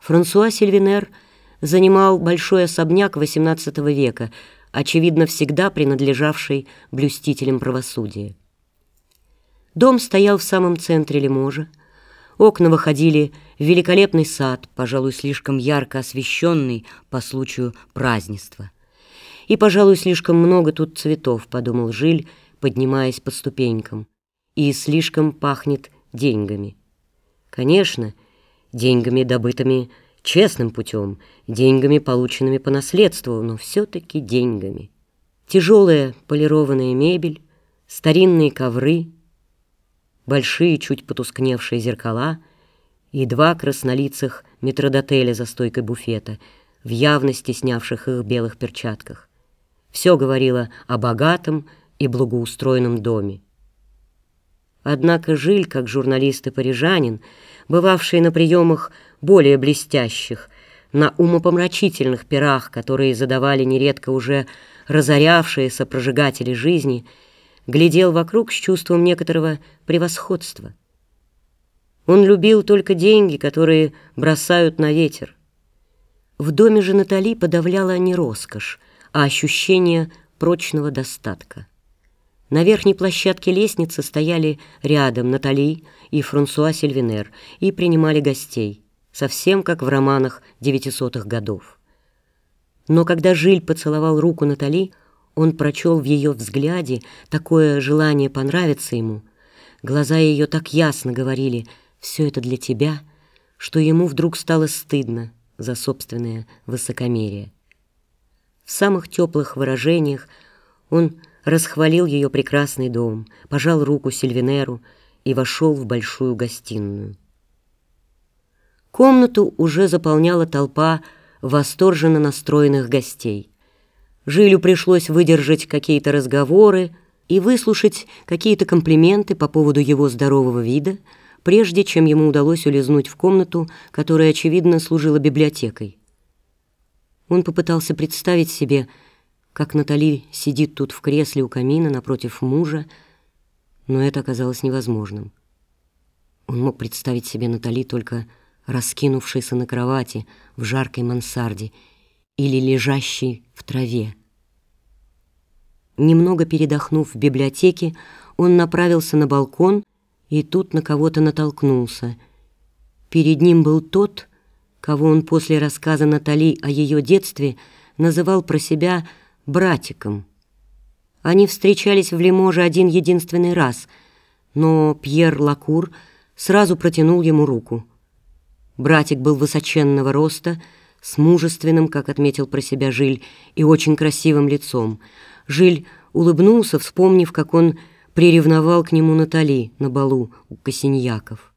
Франсуа Сильвинер занимал большой особняк XVIII века, очевидно, всегда принадлежавший блюстителям правосудия. Дом стоял в самом центре Лиможа. Окна выходили в великолепный сад, пожалуй, слишком ярко освещенный по случаю празднества. И, пожалуй, слишком много тут цветов, подумал Жиль, поднимаясь по ступенькам. И слишком пахнет деньгами. Конечно, деньгами, добытыми честным путем, деньгами, полученными по наследству, но все-таки деньгами. Тяжелая полированная мебель, старинные ковры, большие, чуть потускневшие зеркала и два краснолицых метродотеля за стойкой буфета, в явно стеснявших их белых перчатках. Все говорило о богатом и благоустроенном доме. Однако Жиль, как журналист и парижанин, бывавший на приемах более блестящих, на умопомрачительных пирах, которые задавали нередко уже разорявшиеся прожигатели жизни, глядел вокруг с чувством некоторого превосходства. Он любил только деньги, которые бросают на ветер. В доме же Натали подавляла не роскошь, а ощущение прочного достатка. На верхней площадке лестницы стояли рядом Натали и Франсуа Сильвинер и принимали гостей, совсем как в романах девятисотых годов. Но когда Жиль поцеловал руку Натали, он прочел в ее взгляде такое желание понравиться ему. Глаза ее так ясно говорили «все это для тебя», что ему вдруг стало стыдно за собственное высокомерие. В самых теплых выражениях он расхвалил ее прекрасный дом, пожал руку Сильвинеру и вошел в большую гостиную. Комнату уже заполняла толпа восторженно настроенных гостей. Жилю пришлось выдержать какие-то разговоры и выслушать какие-то комплименты по поводу его здорового вида, прежде чем ему удалось улизнуть в комнату, которая, очевидно, служила библиотекой. Он попытался представить себе, как Натали сидит тут в кресле у камина напротив мужа, но это оказалось невозможным. Он мог представить себе Натали только раскинувшейся на кровати в жаркой мансарде или лежащей в траве. Немного передохнув в библиотеке, он направился на балкон и тут на кого-то натолкнулся. Перед ним был тот, кого он после рассказа Натали о ее детстве называл про себя братиком. Они встречались в Лиможе один единственный раз, но Пьер Лакур сразу протянул ему руку. Братик был высоченного роста, с мужественным, как отметил про себя Жиль, и очень красивым лицом. Жиль улыбнулся, вспомнив, как он приревновал к нему Натали на балу у Косиньяков.